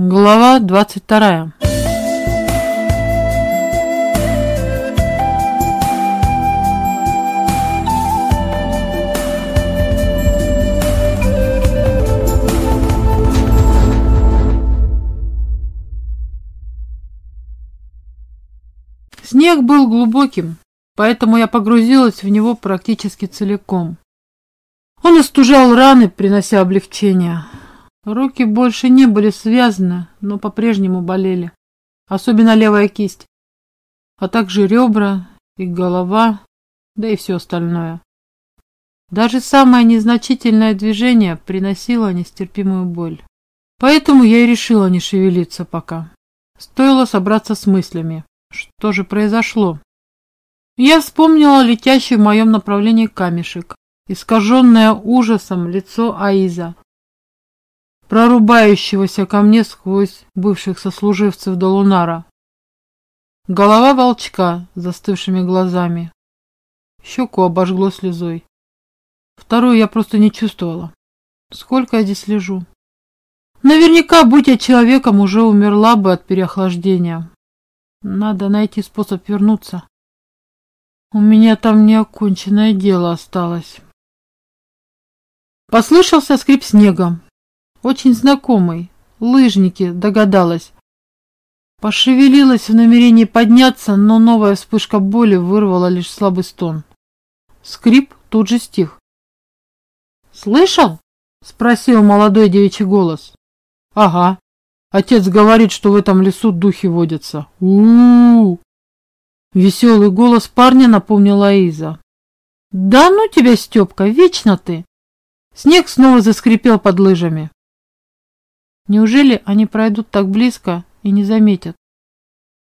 Глава двадцать вторая Снег был глубоким, поэтому я погрузилась в него практически целиком. Он остужал раны, принося облегчение. Руки больше не были связаны, но по-прежнему болели. Особенно левая кисть, а также ребра и голова, да и все остальное. Даже самое незначительное движение приносило нестерпимую боль. Поэтому я и решила не шевелиться пока. Стоило собраться с мыслями. Что же произошло? Я вспомнила летящий в моем направлении камешек, искаженное ужасом лицо Аиза, прорубающегося ко мне сквозь бывших сослуживцев Долунара. Голова волчка с застывшими глазами. Щеку обожгло слезой. Вторую я просто не чувствовала. Сколько я здесь лежу? Наверняка, будь я человеком, уже умерла бы от переохлаждения. Надо найти способ вернуться. У меня там неоконченное дело осталось. Послышался скрип снега. Очень знакомый. Лыжники, догадалась. Пошевелилась в намерении подняться, но новая вспышка боли вырвала лишь слабый стон. Скрип тут же стих. «Слышал?» — спросил молодой девичий голос. «Ага. Отец говорит, что в этом лесу духи водятся. у у, -у Веселый голос парня напомнил Аиза. «Да ну тебя, Степка, вечно ты!» Снег снова заскрипел под лыжами. Неужели они пройдут так близко и не заметят?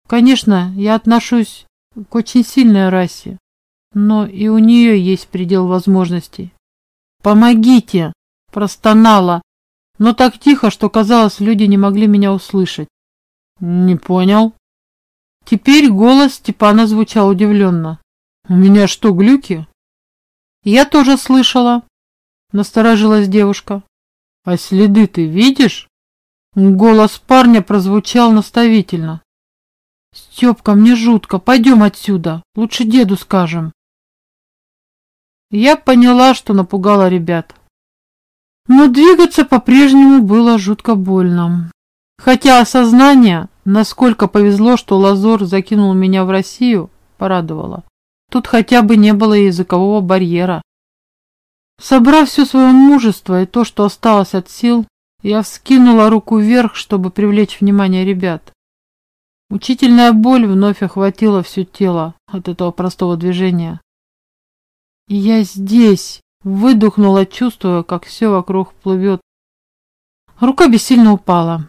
Конечно, я отношусь к очень сильной расе, но и у нее есть предел возможностей. «Помогите!» – простонала, но так тихо, что казалось, люди не могли меня услышать. Не понял. Теперь голос Степана звучал удивленно. У меня что, глюки? Я тоже слышала, насторожилась девушка. А следы ты видишь? Голос парня прозвучал наставительно. Степка, мне жутко, пойдем отсюда, лучше деду скажем. Я поняла, что напугала ребят. Но двигаться по-прежнему было жутко больно. Хотя осознание, насколько повезло, что Лазор закинул меня в Россию, порадовало. Тут хотя бы не было языкового барьера. Собрав все свое мужество и то, что осталось от сил, я вскинула руку вверх, чтобы привлечь внимание ребят. Мучительная боль вновь охватила все тело от этого простого движения. «Я здесь!» Выдохнула, чувствуя, как все вокруг плывет. Рука бессильно упала.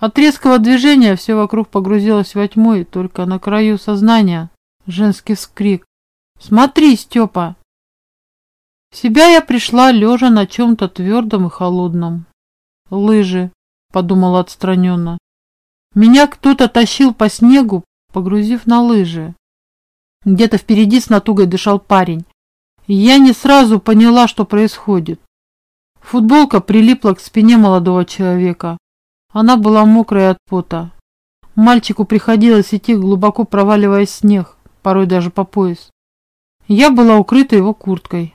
От резкого движения все вокруг погрузилось во тьму, и только на краю сознания женский вскрик. «Смотри, Степа!» В себя я пришла, лежа на чем-то твердом и холодном. «Лыжи», — подумала отстраненно. Меня кто-то тащил по снегу, погрузив на лыжи. Где-то впереди с натугой дышал парень. Я не сразу поняла, что происходит. Футболка прилипла к спине молодого человека. Она была мокрая от пота. Мальчику приходилось идти, глубоко проваливая снег, порой даже по пояс. Я была укрыта его курткой.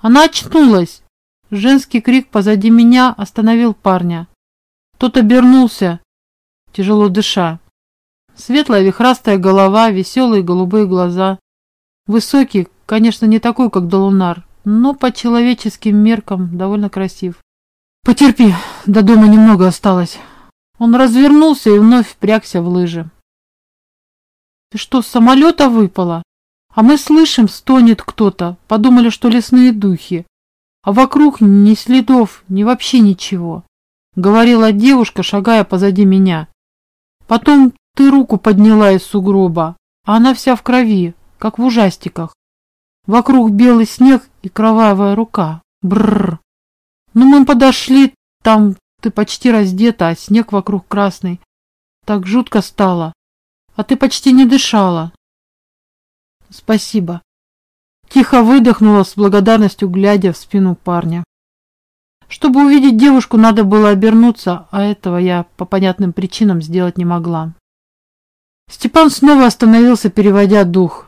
Она очнулась. Женский крик позади меня остановил парня. Тот обернулся, тяжело дыша. Светлая вихрастая голова, веселые голубые глаза. Высокий, Конечно, не такой, как Долунар, но по человеческим меркам довольно красив. Потерпи, до дома немного осталось. Он развернулся и вновь впрягся в лыжи. Ты что, с самолета выпала? А мы слышим, стонет кто-то. Подумали, что лесные духи. А вокруг ни следов, ни вообще ничего. Говорила девушка, шагая позади меня. Потом ты руку подняла из сугроба, а она вся в крови, как в ужастиках. Вокруг белый снег и кровавая рука. Бррр. Ну, мы подошли, там ты почти раздета, а снег вокруг красный. Так жутко стало. А ты почти не дышала. Спасибо. Тихо выдохнула с благодарностью, глядя в спину парня. Чтобы увидеть девушку, надо было обернуться, а этого я по понятным причинам сделать не могла. Степан снова остановился, переводя дух.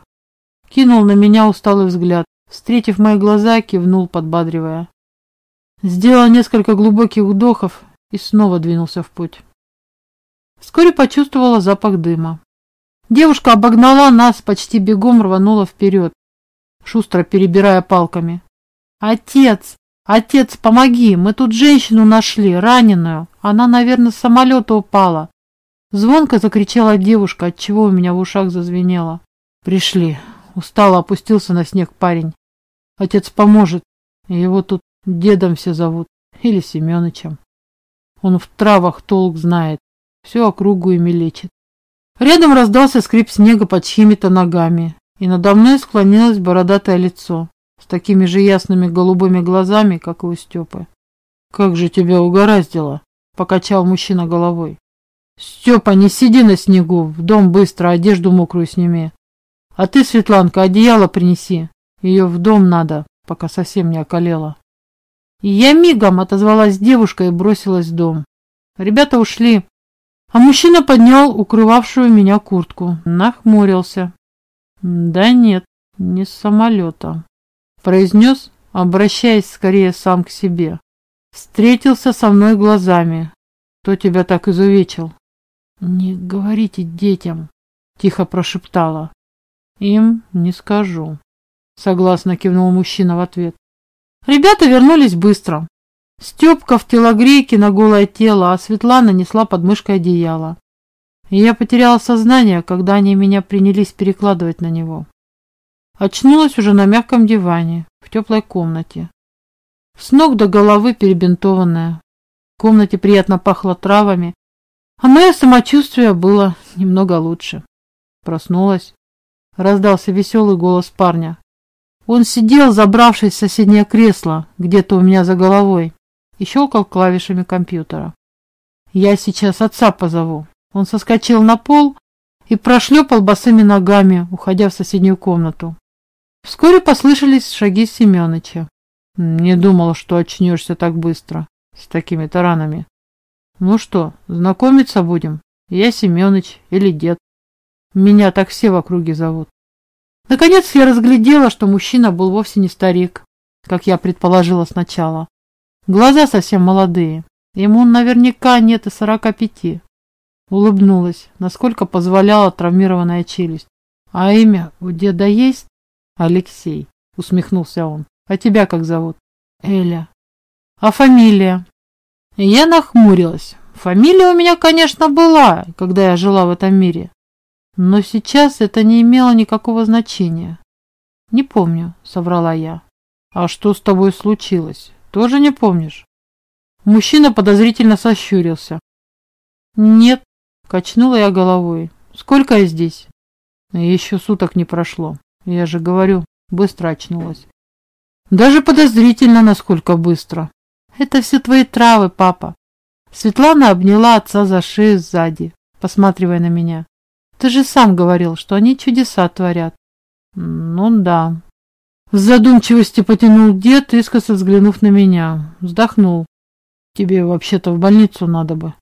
Кинул на меня усталый взгляд. Встретив мои глаза, кивнул, подбадривая. Сделал несколько глубоких вдохов и снова двинулся в путь. Вскоре почувствовала запах дыма. Девушка обогнала нас, почти бегом рванула вперед, шустро перебирая палками. «Отец! Отец, помоги! Мы тут женщину нашли, раненую. Она, наверное, с самолета упала». Звонко закричала девушка, отчего у меня в ушах зазвенело. «Пришли!» Устало опустился на снег парень. «Отец поможет. Его тут дедом все зовут. Или Семенычем. Он в травах толк знает. Всю округу ими лечит. Рядом раздался скрип снега под чьими-то ногами, и надо мной склонилось бородатое лицо с такими же ясными голубыми глазами, как и у Степы. «Как же тебя угораздило!» — покачал мужчина головой. «Степа, не сиди на снегу, в дом быстро, одежду мокрую сними. А ты, Светланка, одеяло принеси, ее в дом надо, пока совсем не околела». Я мигом отозвалась девушка и бросилась в дом. Ребята ушли, а мужчина поднял укрывавшую меня куртку, нахмурился. «Да нет, не с самолета», — произнес, обращаясь скорее сам к себе. Встретился со мной глазами. Кто тебя так изувечил? «Не говорите детям», — тихо прошептала. «Им не скажу», — согласно кивнул мужчина в ответ. Ребята вернулись быстро. Степка в телогрейке на голое тело, а Светлана несла под мышкой одеяло. И я потеряла сознание, когда они меня принялись перекладывать на него. Очнулась уже на мягком диване, в теплой комнате. С ног до головы перебинтованная. В комнате приятно пахло травами, а мое самочувствие было немного лучше. Проснулась. Раздался веселый голос парня. Он сидел, забравшись в соседнее кресло, где-то у меня за головой и щелкал клавишами компьютера. «Я сейчас отца позову». Он соскочил на пол и прошлепал босыми ногами, уходя в соседнюю комнату. Вскоре послышались шаги Семёныча. «Не думал, что очнешься так быстро, с такими таранами. Ну что, знакомиться будем? Я Семёныч или дед. Меня так все в округе зовут». Наконец я разглядела, что мужчина был вовсе не старик, как я предположила сначала. Глаза совсем молодые. Ему наверняка нет и сорока пяти. Улыбнулась, насколько позволяла травмированная челюсть. А имя у деда есть? Алексей, усмехнулся он. А тебя как зовут? Эля. А фамилия? Я нахмурилась. Фамилия у меня, конечно, была, когда я жила в этом мире. Но сейчас это не имело никакого значения. Не помню, соврала я. А что с тобой случилось? Тоже не помнишь? Мужчина подозрительно сощурился. Нет, качнула я головой. Сколько я здесь? Еще суток не прошло. Я же говорю, быстро очнулась. Даже подозрительно, насколько быстро. Это все твои травы, папа. Светлана обняла отца за шею сзади, посматривая на меня. Ты же сам говорил, что они чудеса творят. Ну да, в задумчивости потянул дед, искоса взглянув на меня. Вздохнул. Тебе вообще-то в больницу надо бы.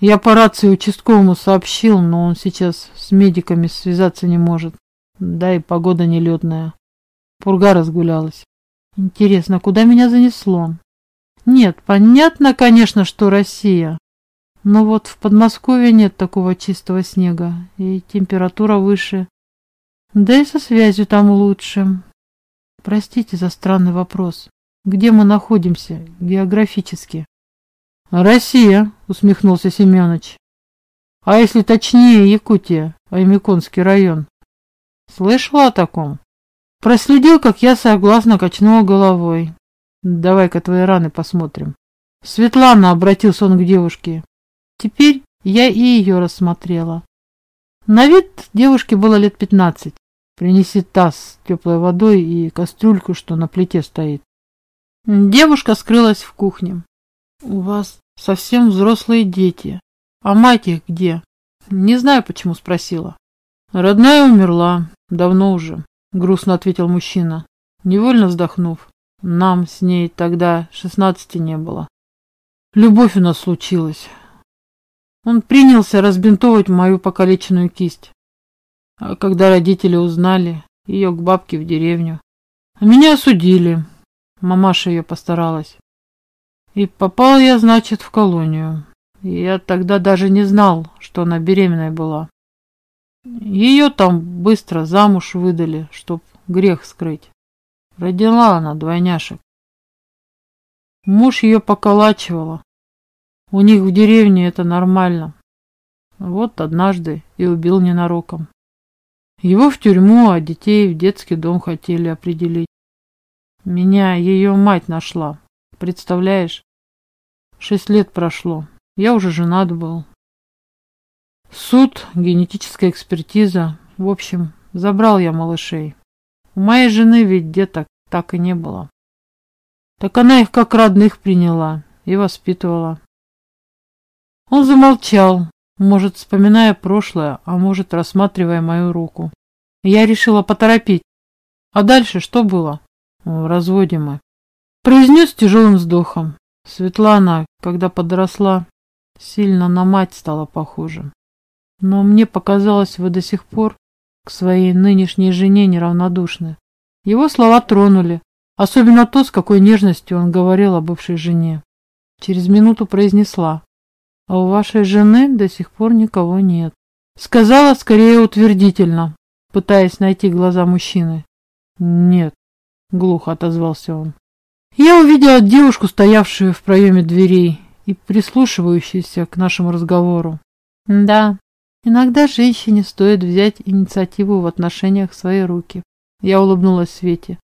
Я по рации участковому сообщил, но он сейчас с медиками связаться не может. Да и погода нелетная. Пурга разгулялась. Интересно, куда меня занесло? Нет, понятно, конечно, что Россия. Но вот в Подмосковье нет такого чистого снега, и температура выше. Да и со связью там лучше. Простите за странный вопрос. Где мы находимся географически? Россия, усмехнулся Семенович. А если точнее, Якутия, Аймеконский район. Слышала о таком? Проследил, как я согласно качнула головой. Давай-ка твои раны посмотрим. Светлана, обратился он к девушке. Теперь я и ее рассмотрела. На вид девушке было лет пятнадцать. Принеси таз с теплой водой и кастрюльку, что на плите стоит. Девушка скрылась в кухне. У вас совсем взрослые дети. А мать их где? Не знаю, почему спросила. Родная умерла. Давно уже. Грустно ответил мужчина, невольно вздохнув. Нам с ней тогда шестнадцати не было. Любовь у нас случилась. Он принялся разбинтовывать мою покалеченную кисть. А когда родители узнали, ее к бабке в деревню. Меня осудили. Мамаша ее постаралась. И попал я, значит, в колонию. Я тогда даже не знал, что она беременная была. Ее там быстро замуж выдали, чтоб грех скрыть. Родила она двойняшек. Муж ее поколачивала. У них в деревне это нормально. Вот однажды и убил ненароком. Его в тюрьму, а детей в детский дом хотели определить. Меня ее мать нашла. Представляешь? Шесть лет прошло. Я уже женат был. Суд, генетическая экспертиза. В общем, забрал я малышей. У моей жены ведь деток так и не было. Так она их как родных приняла и воспитывала. Он замолчал, может, вспоминая прошлое, а может, рассматривая мою руку. Я решила поторопить. А дальше что было? В разводе мы. Произнес тяжелым вздохом. Светлана, когда подросла, сильно на мать стала похожа. Но мне показалось, вы до сих пор к своей нынешней жене неравнодушны. Его слова тронули, особенно то, с какой нежностью он говорил о бывшей жене. Через минуту произнесла, а у вашей жены до сих пор никого нет. Сказала скорее утвердительно, пытаясь найти глаза мужчины. Нет, глухо отозвался он. Я увидела девушку, стоявшую в проеме дверей и прислушивающуюся к нашему разговору. Да, иногда женщине стоит взять инициативу в отношениях в свои руки. Я улыбнулась Свете.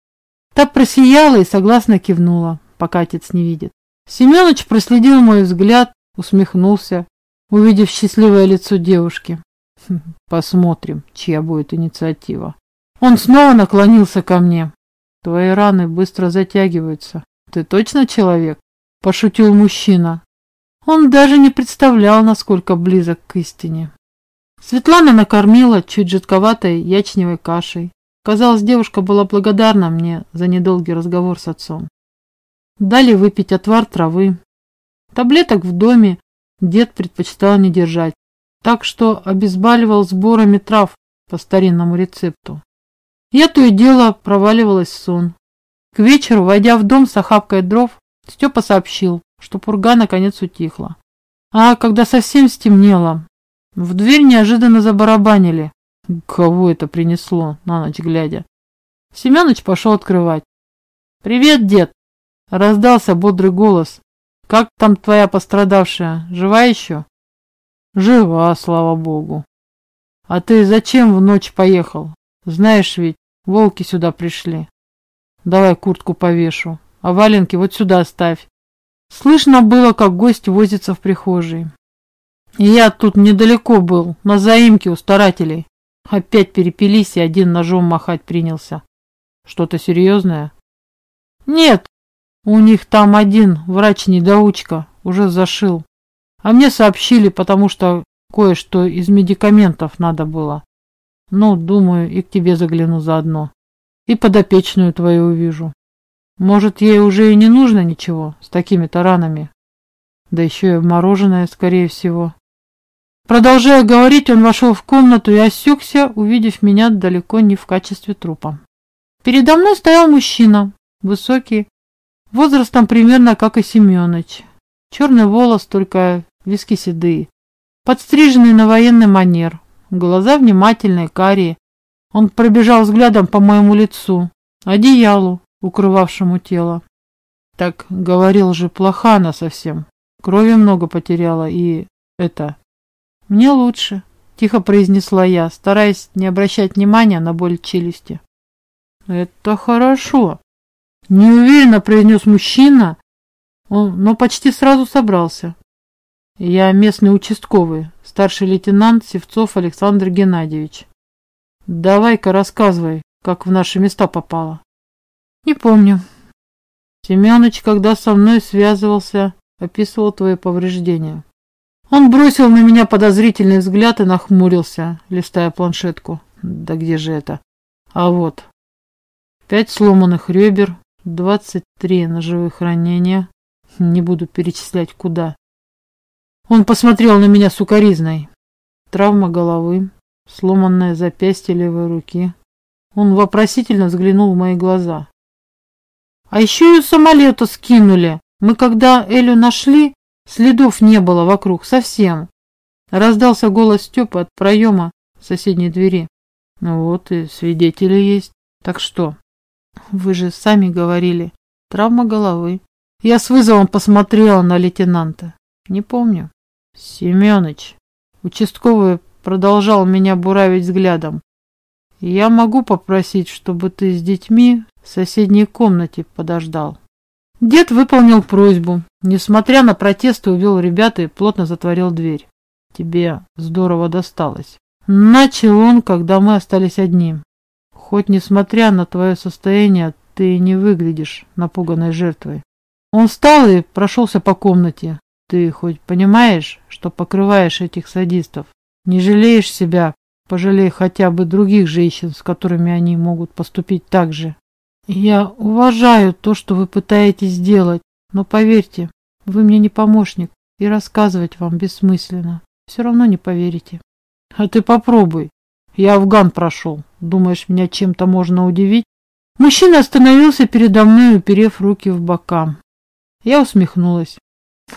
Та просияла и согласно кивнула, пока отец не видит. Семенович проследил мой взгляд, усмехнулся, увидев счастливое лицо девушки. Хм, посмотрим, чья будет инициатива. Он снова наклонился ко мне. Твои раны быстро затягиваются. Ты точно человек? Пошутил мужчина. Он даже не представлял, насколько близок к истине. Светлана накормила чуть жидковатой ячневой кашей. Казалось, девушка была благодарна мне за недолгий разговор с отцом. Дали выпить отвар травы. Таблеток в доме дед предпочитал не держать, так что обезболивал сборами трав по старинному рецепту. Я то и дело проваливалась в сон. К вечеру, войдя в дом с охапкой дров, Степа сообщил, что пурга наконец утихла. А когда совсем стемнело, в дверь неожиданно забарабанили. Кого это принесло, на ночь глядя? Семенович пошел открывать. «Привет, дед!» Раздался бодрый голос. «Как там твоя пострадавшая? Жива еще?» «Жива, слава богу!» «А ты зачем в ночь поехал? Знаешь ведь, волки сюда пришли. Давай куртку повешу, а валенки вот сюда ставь. Слышно было, как гость возится в прихожей. И я тут недалеко был, на заимке у старателей. Опять перепились и один ножом махать принялся. Что-то серьезное? Нет, у них там один врач-недоучка уже зашил. А мне сообщили, потому что кое-что из медикаментов надо было. Ну, думаю, и к тебе загляну заодно. И подопечную твою увижу. Может, ей уже и не нужно ничего с такими-то ранами. Да еще и мороженое, скорее всего. Продолжая говорить, он вошел в комнату и осекся, увидев меня далеко не в качестве трупа. Передо мной стоял мужчина, высокий, возрастом примерно как и Семенович. Черный волос, только виски седые, подстриженный на военный манер, глаза внимательные, карие. Он пробежал взглядом по моему лицу, одеялу, укрывавшему тело. Так говорил же, плоха она совсем. Крови много потеряла и это... Мне лучше, тихо произнесла я, стараясь не обращать внимания на боль челюсти. Это хорошо, неуверенно произнес мужчина, но почти сразу собрался. Я местный участковый, старший лейтенант Севцов Александр Геннадьевич. Давай-ка рассказывай, как в наши места попало. Не помню. Семенович, когда со мной связывался, описывал твои повреждения. Он бросил на меня подозрительный взгляд и нахмурился, листая планшетку. Да где же это? А вот. Пять сломанных ребер, 23 ножевых ранения. Не буду перечислять куда. Он посмотрел на меня сукоризной. Травма головы, сломанное запястье левой руки. Он вопросительно взглянул в мои глаза. А еще и самолета скинули. Мы когда Элю нашли, следов не было вокруг совсем. Раздался голос Степы от проема соседней двери. Ну вот и свидетели есть. Так что? Вы же сами говорили. Травма головы. Я с вызовом посмотрела на лейтенанта. Не помню. Семёныч. Участковый продолжал меня буравить взглядом. Я могу попросить, чтобы ты с детьми в соседней комнате подождал. Дед выполнил просьбу. Несмотря на протесты, увел ребят и плотно затворил дверь. Тебе здорово досталось. Начал он, когда мы остались одни. Хоть несмотря на твое состояние, ты не выглядишь напуганной жертвой. Он встал и прошелся по комнате. Ты хоть понимаешь, что покрываешь этих садистов? Не жалеешь себя, пожалей хотя бы других женщин, с которыми они могут поступить так же. Я уважаю то, что вы пытаетесь сделать, но поверьте, вы мне не помощник, и рассказывать вам бессмысленно. Все равно не поверите. А ты попробуй. Я Афган прошел. Думаешь, меня чем-то можно удивить? Мужчина остановился передо мной, уперев руки в бока. Я усмехнулась.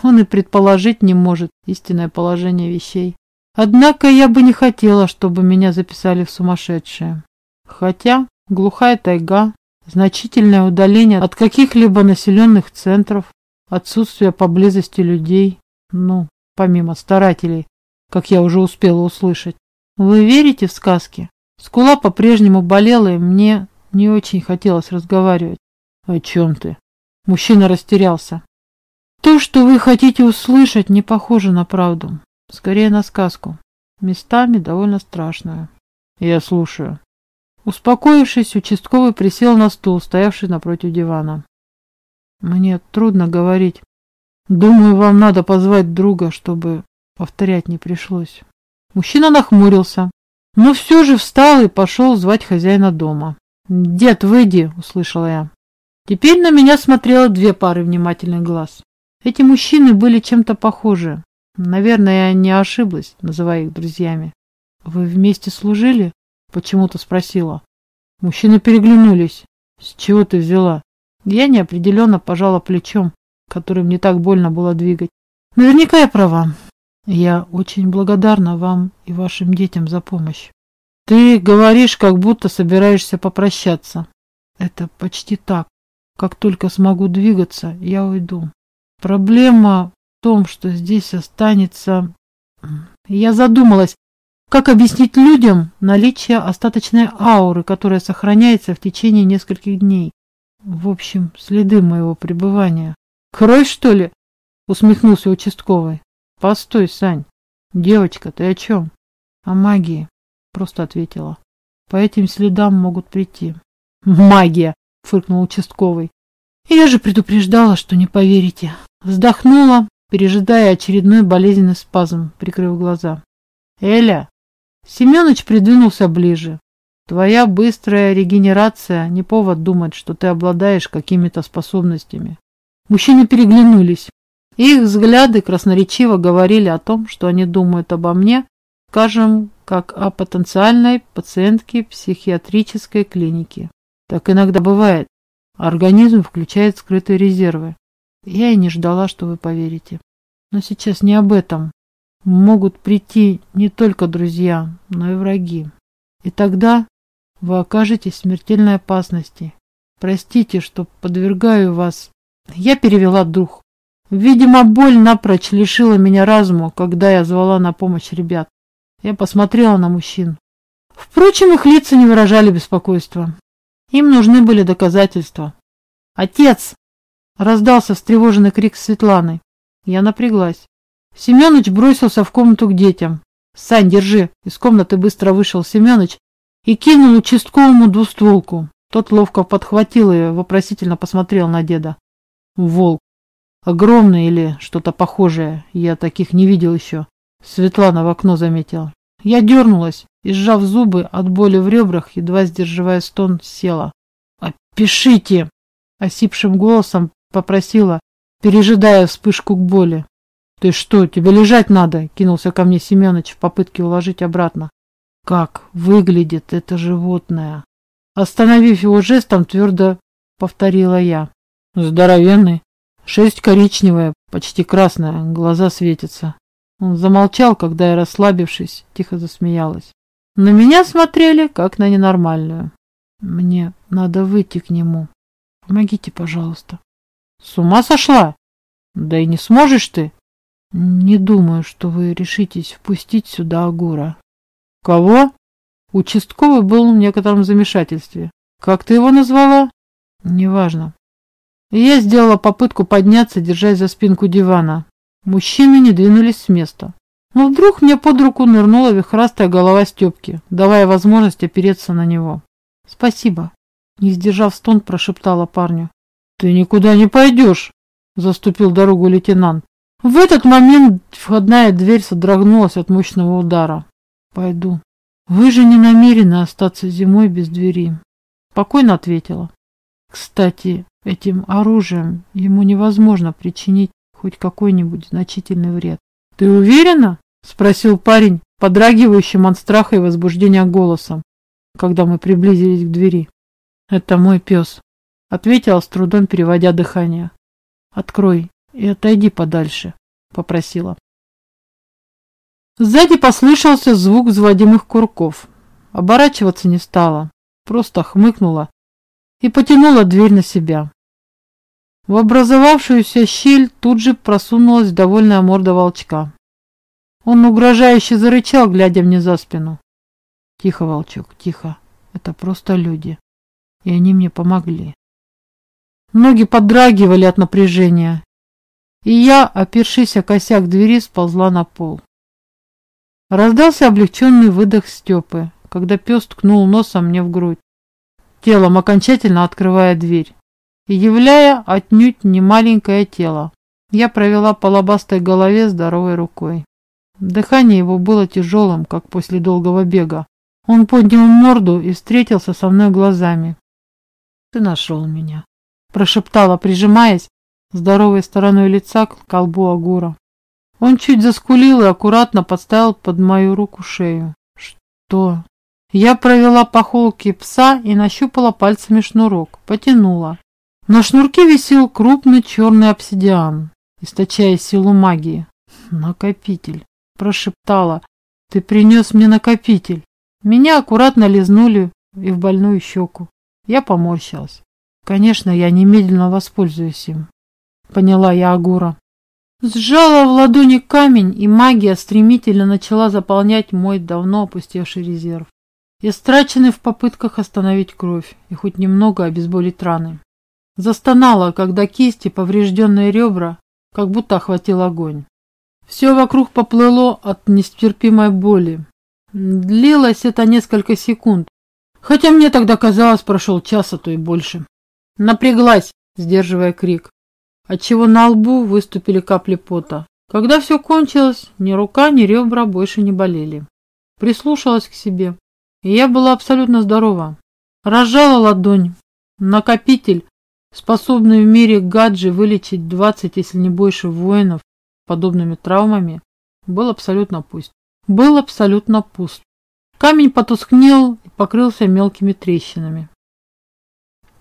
Он и предположить не может истинное положение вещей. Однако я бы не хотела, чтобы меня записали в сумасшедшее. Хотя глухая тайга, значительное удаление от каких-либо населенных центров, отсутствие поблизости людей, ну, помимо старателей, как я уже успела услышать. Вы верите в сказки? Скула по-прежнему болела, и мне не очень хотелось разговаривать. О чем ты? Мужчина растерялся. То, что вы хотите услышать, не похоже на правду. Скорее на сказку. Местами довольно страшную. Я слушаю. Успокоившись, участковый присел на стул, стоявший напротив дивана. Мне трудно говорить. Думаю, вам надо позвать друга, чтобы повторять не пришлось. Мужчина нахмурился, но все же встал и пошел звать хозяина дома. «Дед, выйди!» – услышала я. Теперь на меня смотрело две пары внимательных глаз. Эти мужчины были чем-то похожи. Наверное, я не ошиблась, называя их друзьями. «Вы вместе служили?» – почему-то спросила. Мужчины переглянулись. «С чего ты взяла?» Я неопределенно пожала плечом, которым не так больно было двигать. Наверняка я права. Я очень благодарна вам и вашим детям за помощь. Ты говоришь, как будто собираешься попрощаться. Это почти так. Как только смогу двигаться, я уйду. Проблема в том, что здесь останется... Я задумалась, как объяснить людям наличие остаточной ауры, которая сохраняется в течение нескольких дней. В общем, следы моего пребывания. Кровь, что ли? Усмехнулся участковый. Постой, Сань. Девочка, ты о чем? О магии, просто ответила. По этим следам могут прийти. Магия, фыркнул участковый. Я же предупреждала, что не поверите. Вздохнула, пережидая очередной болезненный спазм, прикрыв глаза. Эля! Семёныч придвинулся ближе. Твоя быстрая регенерация не повод думать, что ты обладаешь какими-то способностями. Мужчины переглянулись. Их взгляды красноречиво говорили о том, что они думают обо мне, скажем, как о потенциальной пациентке психиатрической клиники. Так иногда бывает. Организм включает скрытые резервы. Я и не ждала, что вы поверите. Но сейчас не об этом. Могут прийти не только друзья, но и враги. И тогда вы окажетесь в смертельной опасности. Простите, что подвергаю вас. Я перевела дух. Видимо, боль напрочь лишила меня разума, когда я звала на помощь ребят. Я посмотрела на мужчин. Впрочем, их лица не выражали беспокойства. Им нужны были доказательства. «Отец!» — раздался встревоженный крик Светланы. Я напряглась. Семёныч бросился в комнату к детям. «Сань, держи!» Из комнаты быстро вышел Семёныч и кинул участковому двустволку. Тот ловко подхватил ее, вопросительно посмотрел на деда. Волк. Огромный или что-то похожее. Я таких не видел еще. Светлана в окно заметила. Я дернулась и, сжав зубы от боли в ребрах, едва сдерживая стон, села. «Опишите!» Осипшим голосом попросила, пережидая вспышку к боли. «Ты что, тебе лежать надо?» — кинулся ко мне Семенович в попытке уложить обратно. «Как выглядит это животное?» Остановив его жестом, твердо повторила я. Здоровенный, шесть коричневая, почти красная, глаза светятся. Он замолчал, когда я, расслабившись, тихо засмеялась. На меня смотрели, как на ненормальную. Мне надо выйти к нему. Помогите, пожалуйста. С ума сошла? Да и не сможешь ты. Не думаю, что вы решитесь впустить сюда Агура. Кого? Участковый был в некотором замешательстве. Как ты его назвала? Неважно. Я сделала попытку подняться, держась за спинку дивана. Мужчины не двинулись с места. Но вдруг мне под руку нырнула вихрастая голова Степки, давая возможность опереться на него. «Спасибо», — не сдержав стон, прошептала парню. «Ты никуда не пойдешь», — заступил дорогу лейтенант. В этот момент входная дверь содрогнулась от мощного удара. «Пойду». «Вы же не намерены остаться зимой без двери», — спокойно ответила. «Кстати, этим оружием ему невозможно причинить хоть какой-нибудь значительный вред. «Ты уверена?» – спросил парень, подрагивающим от страха и возбуждения голосом, когда мы приблизились к двери. «Это мой пес», – ответила с трудом, переводя дыхание. «Открой и отойди подальше», – попросила. Сзади послышался звук взводимых курков. Оборачиваться не стала, просто хмыкнула и потянула дверь на себя. В образовавшуюся щель тут же просунулась довольная морда волчка. Он угрожающе зарычал, глядя мне за спину. Тихо, волчок, тихо. Это просто люди. И они мне помогли. Ноги подрагивали от напряжения. И я, опершись о косяк двери, сползла на пол. Раздался облегченный выдох Степы, когда пес ткнул носом мне в грудь, телом окончательно открывая дверь и являя отнюдь не маленькое тело. Я провела по лобастой голове здоровой рукой. Дыхание его было тяжелым, как после долгого бега. Он поднял морду и встретился со мной глазами. «Ты нашел меня», – прошептала, прижимаясь здоровой стороной лица к колбу Агура. Он чуть заскулил и аккуратно подставил под мою руку шею. «Что?» Я провела по холке пса и нащупала пальцами шнурок, потянула. На шнурке висел крупный черный обсидиан, источая силу магии. «Накопитель», – прошептала. «Ты принес мне накопитель». Меня аккуратно лизнули и в больную щеку. Я поморщилась. Конечно, я немедленно воспользуюсь им. Поняла я Агура. Сжала в ладони камень, и магия стремительно начала заполнять мой давно опустевший резерв. Истраченный в попытках остановить кровь и хоть немного обезболить раны. Застонала, когда кисти, поврежденные ребра, как будто охватил огонь. Все вокруг поплыло от нестерпимой боли. Длилось это несколько секунд, хотя мне тогда казалось, прошел час, а то и больше. Напряглась, сдерживая крик, отчего на лбу выступили капли пота. Когда все кончилось, ни рука, ни ребра больше не болели. Прислушалась к себе, я была абсолютно здорова. Разжала ладонь. Накопитель, способный в мире гаджи вылечить 20, если не больше воинов подобными травмами, был абсолютно пуст. Был абсолютно пуст. Камень потускнел и покрылся мелкими трещинами.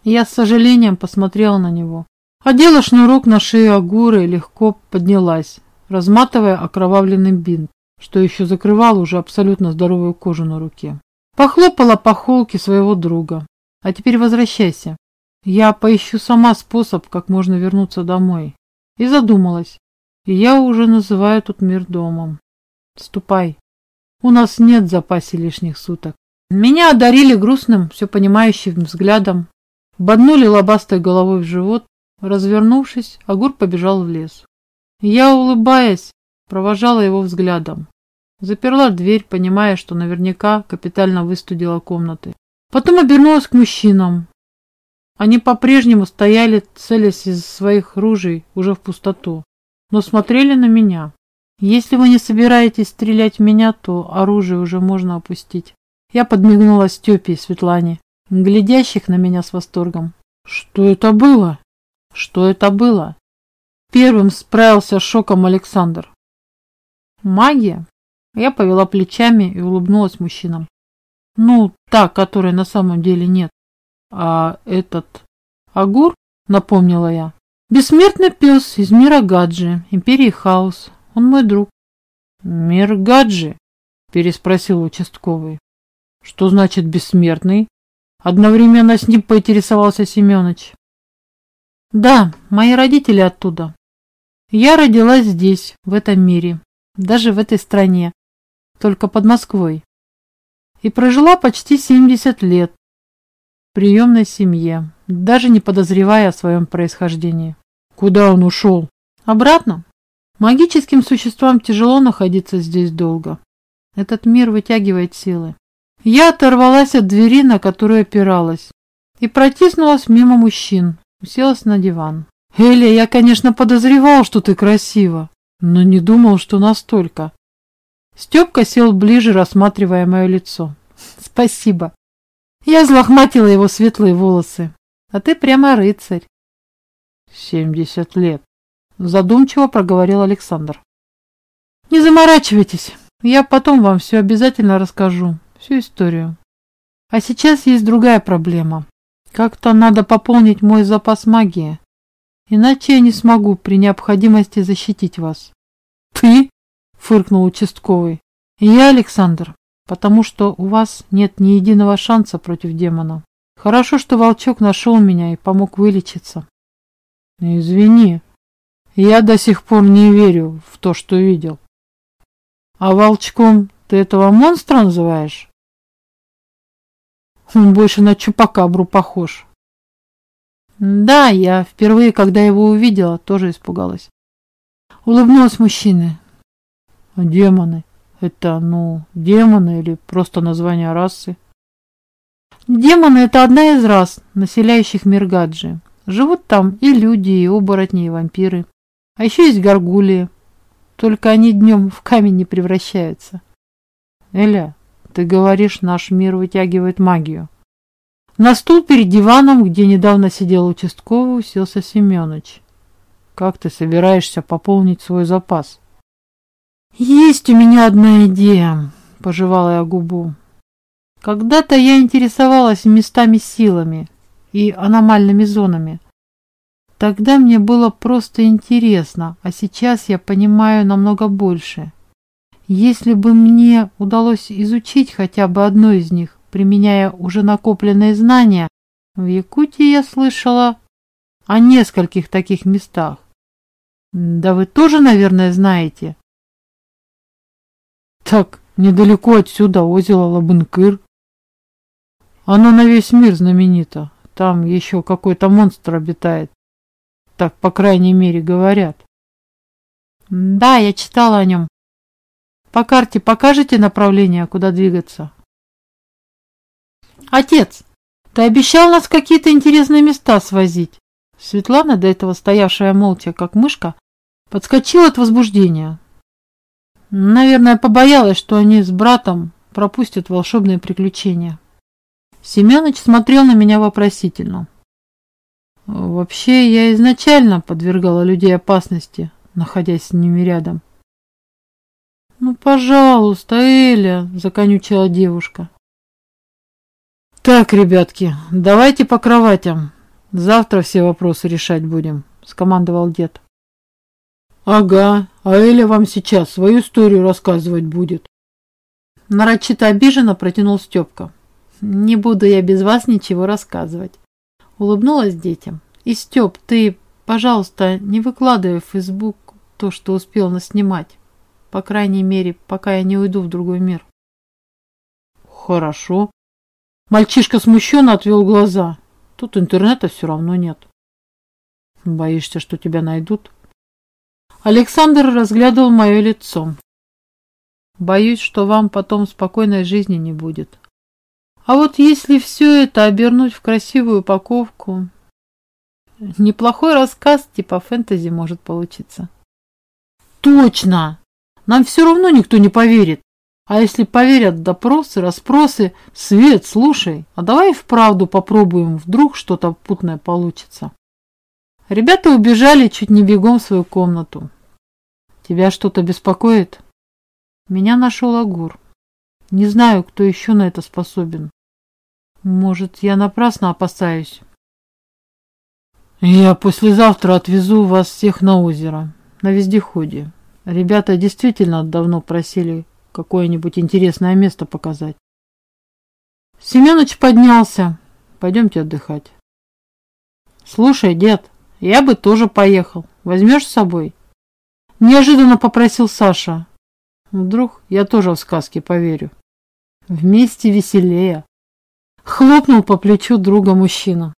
Я с сожалением посмотрела на него. Одела шнурок на шею Агуры и легко поднялась, разматывая окровавленный бинт, что еще закрывал уже абсолютно здоровую кожу на руке. Похлопала по холке своего друга. А теперь возвращайся. Я поищу сама способ, как можно вернуться домой. И задумалась. И я уже называю тут мир домом. Ступай. У нас нет в запасе лишних суток. Меня одарили грустным, все понимающим взглядом. Боднули лобастой головой в живот. Развернувшись, Агур побежал в лес. Я, улыбаясь, провожала его взглядом. Заперла дверь, понимая, что наверняка капитально выстудила комнаты. Потом обернулась к мужчинам. Они по-прежнему стояли, целясь из своих ружей уже в пустоту, но смотрели на меня. Если вы не собираетесь стрелять в меня, то оружие уже можно опустить. Я подмигнула Степе и Светлане, глядящих на меня с восторгом. Что это было? Что это было? Первым справился с шоком Александр. Магия? Я повела плечами и улыбнулась мужчинам. Ну, та, которой на самом деле нет. А этот... Агур? Напомнила я. Бессмертный пес из мира Гаджи, империи Хаос. Он мой друг. Мир Гаджи? Переспросил участковый. Что значит бессмертный? Одновременно с ним поинтересовался Семенович. Да, мои родители оттуда. Я родилась здесь, в этом мире, даже в этой стране, только под Москвой. И прожила почти 70 лет в приемной семье, даже не подозревая о своем происхождении. Куда он ушел? Обратно. Магическим существам тяжело находиться здесь долго. Этот мир вытягивает силы. Я оторвалась от двери, на которую опиралась, и протиснулась мимо мужчин, уселась на диван. «Эля, я, конечно, подозревал, что ты красива, но не думал, что настолько». Степка сел ближе, рассматривая мое лицо. «Спасибо». Я взлохматила его светлые волосы. «А ты прямо рыцарь». «Семьдесят лет», — задумчиво проговорил Александр. «Не заморачивайтесь, я потом вам все обязательно расскажу, всю историю. А сейчас есть другая проблема. Как-то надо пополнить мой запас магии, иначе я не смогу при необходимости защитить вас». «Ты?» — фыркнул участковый. «Я, Александр, потому что у вас нет ни единого шанса против демона. Хорошо, что волчок нашел меня и помог вылечиться. Извини, я до сих пор не верю в то, что видел. А волчком ты этого монстра называешь? Он больше на чупакабру похож. Да, я впервые, когда его увидела, тоже испугалась. Улыбнулась мужчине. А демоны? Это, ну, демоны или просто название расы? Демоны – это одна из рас, населяющих мир Гаджи. Живут там и люди, и оборотни, и вампиры. А еще есть горгулии. Только они днем в камень не превращаются. Эля, ты говоришь, наш мир вытягивает магию. На стул перед диваном, где недавно сидел участковый, уселся Семенович. Как ты собираешься пополнить свой запас? Есть у меня одна идея, пожевала я губу. Когда-то я интересовалась местами силами, и аномальными зонами. Тогда мне было просто интересно, а сейчас я понимаю намного больше. Если бы мне удалось изучить хотя бы одно из них, применяя уже накопленные знания, в Якутии я слышала о нескольких таких местах. Да вы тоже, наверное, знаете. Так, недалеко отсюда озеро Лабынкыр. Оно на весь мир знаменито. Там еще какой-то монстр обитает. Так, по крайней мере, говорят. Да, я читала о нем. По карте покажете направление, куда двигаться? Отец, ты обещал нас какие-то интересные места свозить. Светлана, до этого стоявшая молча, как мышка, подскочила от возбуждения. Наверное, побоялась, что они с братом пропустят волшебные приключения. Семенович смотрел на меня вопросительно. Вообще, я изначально подвергала людей опасности, находясь с ними рядом. «Ну, пожалуйста, Эля!» – законючила девушка. «Так, ребятки, давайте по кроватям. Завтра все вопросы решать будем», – скомандовал дед. «Ага, а Эля вам сейчас свою историю рассказывать будет». Нарочито обиженно протянул Степка. Не буду я без вас ничего рассказывать. Улыбнулась детям. И, Степ, ты, пожалуйста, не выкладывай в Фейсбук то, что успел наснимать. По крайней мере, пока я не уйду в другой мир. Хорошо. Мальчишка смущенно отвел глаза. Тут интернета все равно нет. Боишься, что тебя найдут? Александр разглядывал мое лицо. Боюсь, что вам потом спокойной жизни не будет. А вот если все это обернуть в красивую упаковку, неплохой рассказ типа фэнтези может получиться. Точно! Нам все равно никто не поверит. А если поверят допросы, расспросы, Свет, слушай, а давай вправду попробуем, вдруг что-то путное получится. Ребята убежали чуть не бегом в свою комнату. Тебя что-то беспокоит? Меня нашел Агур. Не знаю, кто еще на это способен. Может, я напрасно опасаюсь. Я послезавтра отвезу вас всех на озеро, на вездеходе. Ребята действительно давно просили какое-нибудь интересное место показать. Семенович поднялся. Пойдемте отдыхать. Слушай, дед, я бы тоже поехал. Возьмешь с собой? Неожиданно попросил Саша. Вдруг я тоже в сказки поверю. Вместе веселее. Хлопнул по плечу друга мужчина.